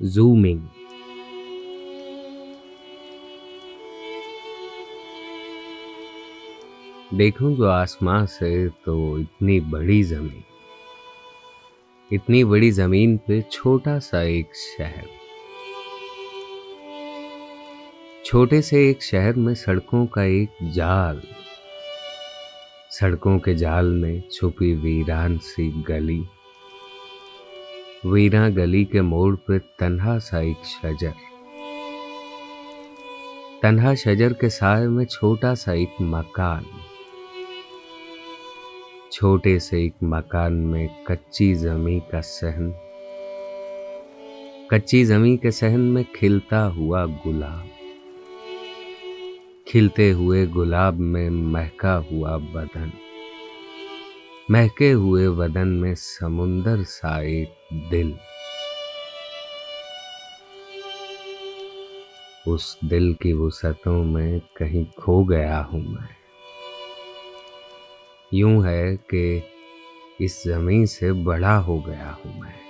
zooming. دیکھوں جو آسمان سے تو اتنی بڑی زمین اتنی بڑی زمین پہ چھوٹا سا ایک شہر چھوٹے سے ایک شہر میں سڑکوں کا ایک جال سڑکوں کے جال میں چھپی ویران سی گلی ویرا گلی کے موڑ پہ تنہا سا ایک شجر۔ تنہا شجر کے سائے میں چھوٹا سا ایک مکان۔ چھوٹے سے ایک مکان میں کچی زمیں کا سہن کچی زمیں کے سہن میں کھلتا ہوا گلاب۔ کھلتے ہوئے گلاب میں مہکا ہوا بدن۔ مہکے ہوئے ودن میں سمندر سا ایک دل۔ اس دل کی وسعتوں میں کہیں کھو گیا ہوں میں۔ یوں ہے کہ اس زمین سے بڑا ہو گیا ہوں میں۔